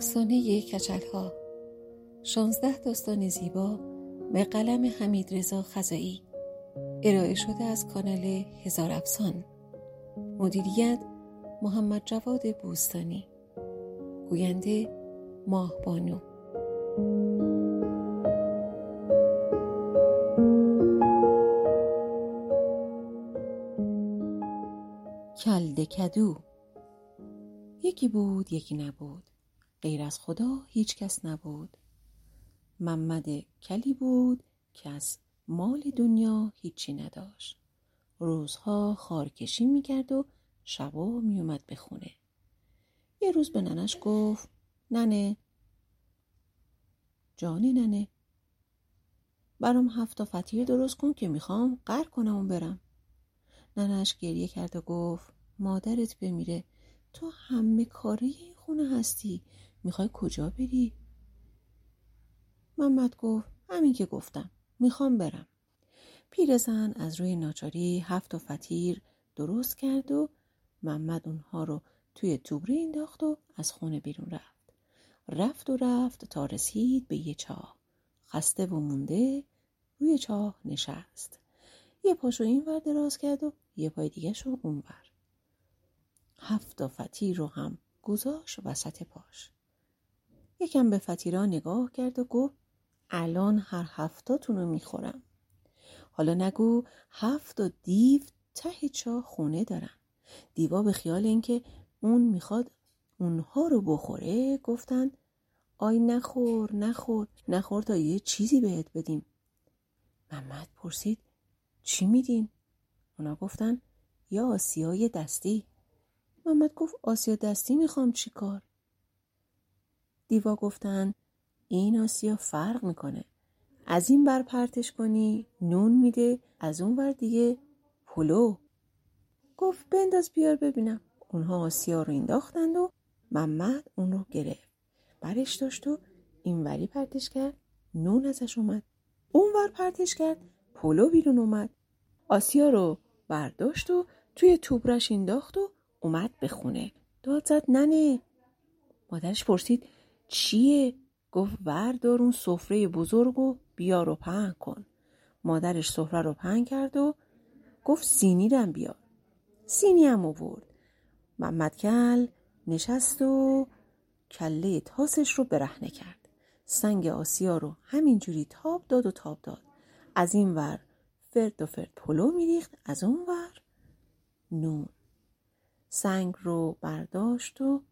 افسانه کچل ها شانزده داستان زیبا به قلم حمید رضا خزایی ارائه شده از کانال هزار افسان. مدیریت محمد جواد بوستانی. گوینده ماه بانو. کلد کدو. یکی بود یکی نبود. غیر از خدا هیچ کس نبود. محمد کلی بود که از مال دنیا هیچی نداشت. روزها خارکشی می‌کرد و شبا میومد به خونه. یه روز به ننش گفت ننه. جان ننه. برام هفت فتیر درست کن که می‌خوام قر کنم و برم. ننش گریه کرد و گفت مادرت بمیره. تو همه کاری این خونه هستی. می‌خوای کجا بری؟ محمد گفت همین که گفتم می‌خوام برم. پیرزن از روی ناچاری هفت و فتیر درست کرد و محمد اونها رو توی توبره انداخت و از خونه بیرون رفت. رفت و رفت تا رسید به یه چاه. خسته و مونده روی چاه نشست. یه پاشو این ور دراز کرد و یه پای دیگه شو اون ور. هفت فتیر رو هم گذاشت وسط پاش. یکم به فتیرا نگاه کرد و گفت الان هر هفتاتون رو می‌خورم حالا نگو هفت و دیو ته چا خونه دارن دیوا به خیال اینکه اون می‌خواد اونها رو بخوره گفتن آی نخور نخور نخور تا یه چیزی بهت بدیم محمد پرسید چی میدین؟ اونا گفتن یا آسیای دستی محمد گفت آسیا دستی می‌خوام چی کار؟ دیوا گفتن این آسیا فرق می‌کنه. از این بر پرتش کنی نون میده از اون بر دیگه پلو. گفت بنداز بیار ببینم. اونها آسیا رو انداختند و محمد اون رو گرفت. برش داشت و این وری پرتش کرد نون ازش اومد. اون ور پرتش کرد پلو بیرون اومد. آسیا رو برداشت و توی توبرش انداخت و اومد به خونه. داد زد ننه مادرش پرسید چیه؟ گفت وردار اون سفره بزرگ و بیار و پهن کن. مادرش سفره رو پهن کرد و گفت سینی رم بیار. سینی هم آورد. محمد کل نشست و کله تاسش رو برهنه کرد. سنگ آسیا رو همینجوری تاب داد و تاب داد. از این ور فرد و فرد پلو میریخت از اون ور نون. سنگ رو برداشت و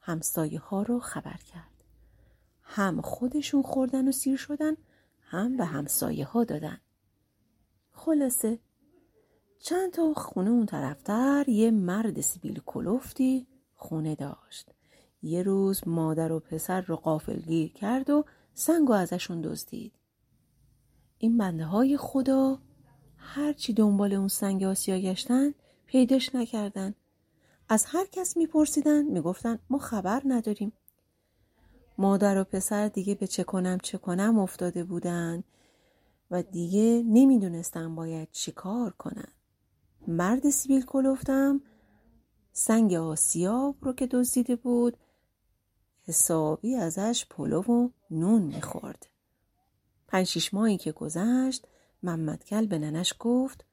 همسایه ها رو خبر کرد. هم خودشون خوردن و سیر شدن هم به همسایه ها دادن. خلاصه چند تا خونه اون طرفتر یه مرد سیبیل کلوفتی خونه داشت. یه روز مادر و پسر رو قافلگیر کرد و سنگ و ازشون دزدید. این بنده های خدا هرچی دنبال اون سنگ آسیا گشتن پیداش نکردن از هر کس میپرسیدن می‌گفتن ما خبر نداریم مادر و پسر دیگه به چه کنم چه کنم افتاده بودن و دیگه نمی‌دونستن باید چی کار کنن. مرد سیبیل کلفتم سنگ آسیاب رو که دزدیده بود حسابی ازش پلو و نون می‌خورد. پنج شیش ماهی که گذشت محمد کل به ننش گفت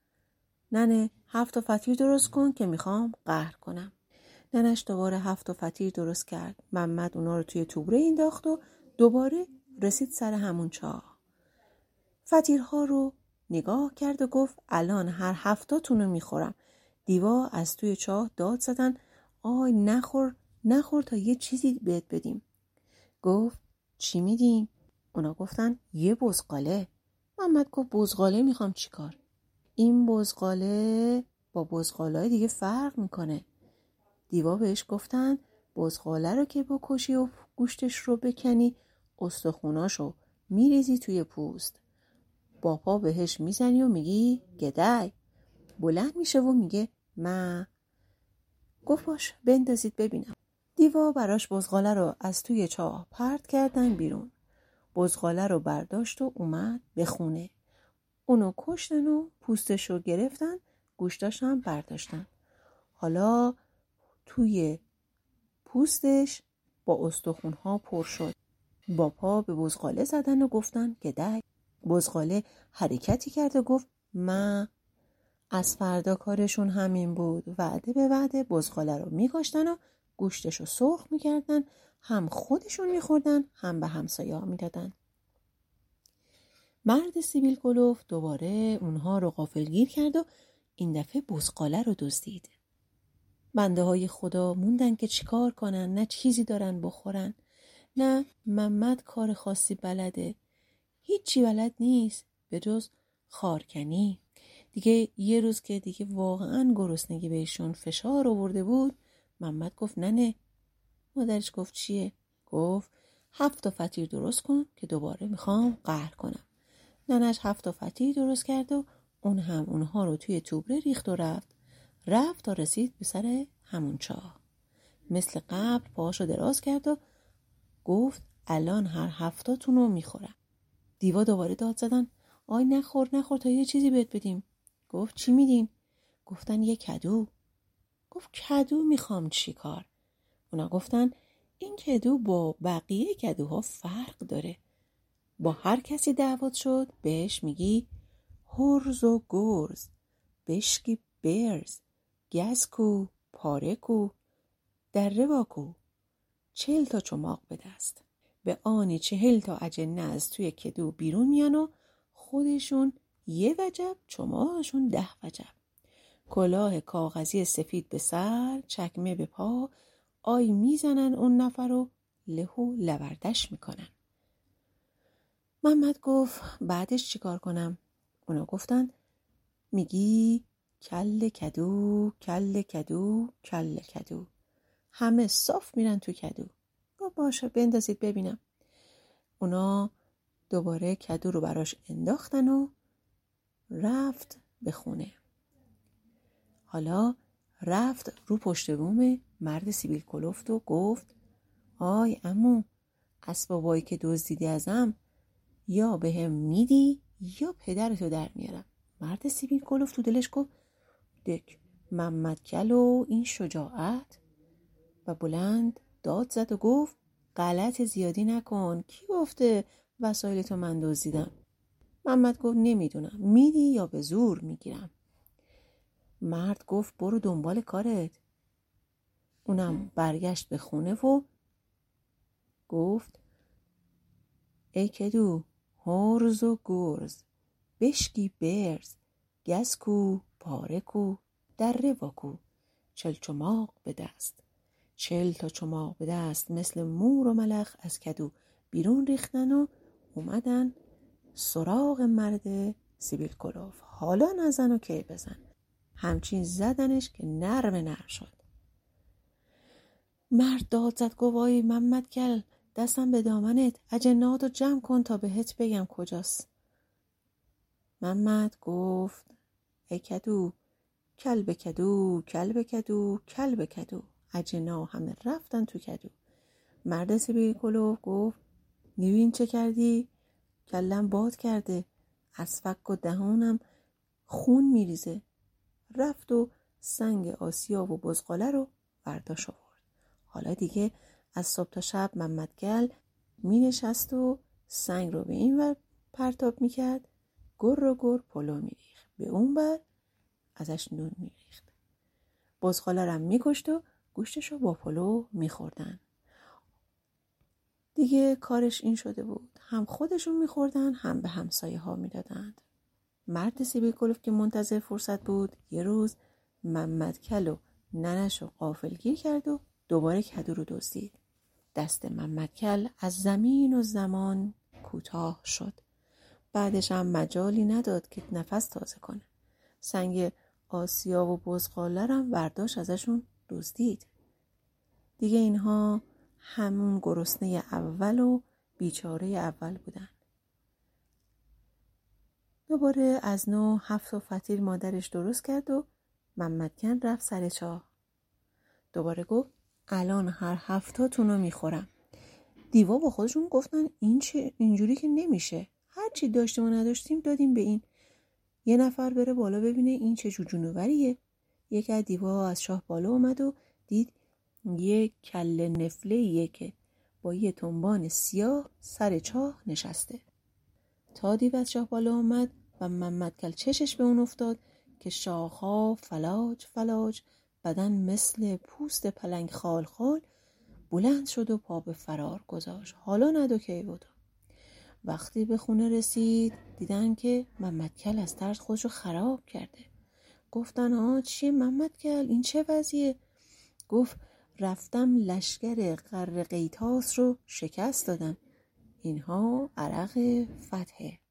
ننه هفت و فتیر درست کن که می‌خوام قهر کنم. ننش دوباره هفت و فتیر درست کرد. محمد اونا رو توی توبره انداخت و دوباره رسید سر همون چاه. فتیرها رو نگاه کرد و گفت الان هر هفتاتون رو می‌خورم. دیوا از توی چاه داد زدن. آی نخور نخور تا یه چیزی بهت بدیم. گفت چی میدیم؟ اونا گفتن یه بزقاله محمد گفت بزغاله می‌خوام چیکار؟ این بزغاله با بزغاله دیگه فرق می‌کنه. دیوا بهش گفتن بزغاله رو که بکشی و گوشتش رو بکنی استخوناشو میریزی توی پوست. با پا بهش می‌زنی و میگی گدای. بلند میشه و میگه ما. گفت باش بندازید ببینم. دیوا براش بزغاله رو از توی چاه پرت کردن بیرون. بزغاله رو برداشت و اومد به خونه. اونو کشتن و پوستش رو گرفتن گوشتاش هم برداشتن. حالا توی پوستش با استخونها پر شد. با پا به بزغاله زدن و گفتن گدک بزغاله حرکتی کرد و گفت ما از فردا کارشون همین بود. وعده به وعده بزغاله رو میکشتن و گوشتش رو سرخ می‌کردن. هم خودشون میخوردن هم به همسایه ها می‌دادن. مرد سیبیل کلوف دوباره اونها رو غافلگیر کرد و این دفعه بزغاله رو دزدید. بنده های خدا موندن که چیکار کنن نه چیزی دارن بخورن. نه محمد کار خاصی بلده. هیچی بلد نیست به جز خارکنی. دیگه یه روز که دیگه واقعا گرسنگی بهشون فشار آورده بود محمد گفت نه نه. مادرش گفت چیه؟ گفت هفت تا فطیر درست کن که دوباره می‌خوام قهر کنم. ننش هفت تا فطیر درست کرد و اون هم اونها رو توی توبره ریخت و رفت. رفت تا رسید به سر همون چاه مثل قبل پاهاشو دراز کرد و گفت الان هر هفتاتون رو می‌خورم. دیوا دوباره داد زدن. آی نخور نخور تا یه چیزی بهت بدیم. گفت چی میدین گفتن یه کدو. گفت کدو می‌خوام چی کار؟ اونا گفتن این کدو با بقیه کدوها فرق داره. با هر کسی دعوت شد بهش میگی هرز و گرز. بشکی برز گسکو پارکو دره واکو چهل تا چماق به دست. به آنی چهل تا اجنه از توی کدو بیرون میان و خودشون یه وجب چماقشون ده وجب. کلاه کاغذی سفید به سر چکمه به پا آی می‌زنن اون نفر رو لهو لوردش می‌کنن. محمد گفت بعدش چیکار کنم؟ اونا گفتن میگی کل کدو کل کدو کل کدو. همه صاف میرن تو کدو. گفت باشه بندازید ببینم. اونا دوباره کدو رو براش انداختن و رفت به خونه. حالا رفت رو پشت بوم مرد سیبیل کلفت و گفت آی امو اسبابایی که دزدیدی ازم یا به هم میدی یا پدرتو در میارم. مرد سیبیل کلفت تو دلش گفت دک محمد و این شجاعت. و بلند داد زد و گفت غلط زیادی نکن کی گفته وسایل تو من دزدیدم محمد گفت نمی‌دونم میدی یا به زور می‌گیرم؟ مرد گفت برو دنبال کارت. اونم برگشت به خونه و گفت ای کدو هرز و گرز بشکی برز. گسکو پارکو در واکو. چل چماق به دست. چل تا چماق به دست مثل مور و ملخ از کدو بیرون ریختن و اومدن سراغ مرد سیبیل کلوف. حالا نزن و کی بزن. همچین زدنش که نرم نرم شد. مرد داد زد گوایی محمد کل دستم به دامنت. اجنات رو جمع کن تا بهت بگم کجاست. محمد گفت ای کدو کل به کدو کل به کدو کل به کدو اجنا همه رفتن تو کدو. مرد سیبیل کلوف گفت نیوین چه کردی؟ کلم باد کرده. از فک و دهانم خون میریزه. رفت و سنگ آسیا و بزغاله رو برداشت آورد. حالا دیگه از صبح تا شب محمد می نشست و سنگ رو به این ور پرتاب می‌کرد. گر رو گر پلو میریخت. به اون بر ازش نون میریخت. بزغاله رو میکشت و گوشتش رو با پلو میخوردن. دیگه کارش این شده بود. هم خودشون میخوردن هم به همسایه ها می‌دادند. مرد سیبیل کلوف که منتظر فرصت بود یه روز محمد کل و ننش رو قافلگیر کرد و دوباره کدو رو دزدید. دست محمد کل از زمین و زمان کوتاه شد. بعدش هم مجالی نداد که نفس تازه کنه. سنگ آسیا و بزغاله هم برداشت ازشون دزدید. دیگه اینها همون گرسنه اول و بیچاره اول بودن. دوباره از نو هفت و فتیل مادرش درست کرد و محمدکن رفت سر چاه. دوباره گفت الان هر هفتاتون رو می‌خورم. دیوا با خودشون گفتن این چه اینجوری که نمیشه. چی داشتیم و نداشتیم دادیم به این. یه نفر بره بالا ببینه این چه جوجونوریه یکی از دیوا از شاه بالا اومد و دید یه کله نفله یه که با یه تنبان سیاه سر چاه نشسته. تا دیوت شاه بالا آمد و محمد کل چشش به اون افتاد که شاخها فلاج فلاج بدن مثل پوست پلنگ خال خال بلند شد و پا به فرار گذاشت. حالا ندو کی بودو وقتی به خونه رسید دیدن که محمد کل از ترس خودشو خراب کرده. گفتن آه چیه محمد کل؟ این چه وضعیه؟ گفت رفتم لشکر قر قیتاس رو شکست دادم. اینها عرق فتحه.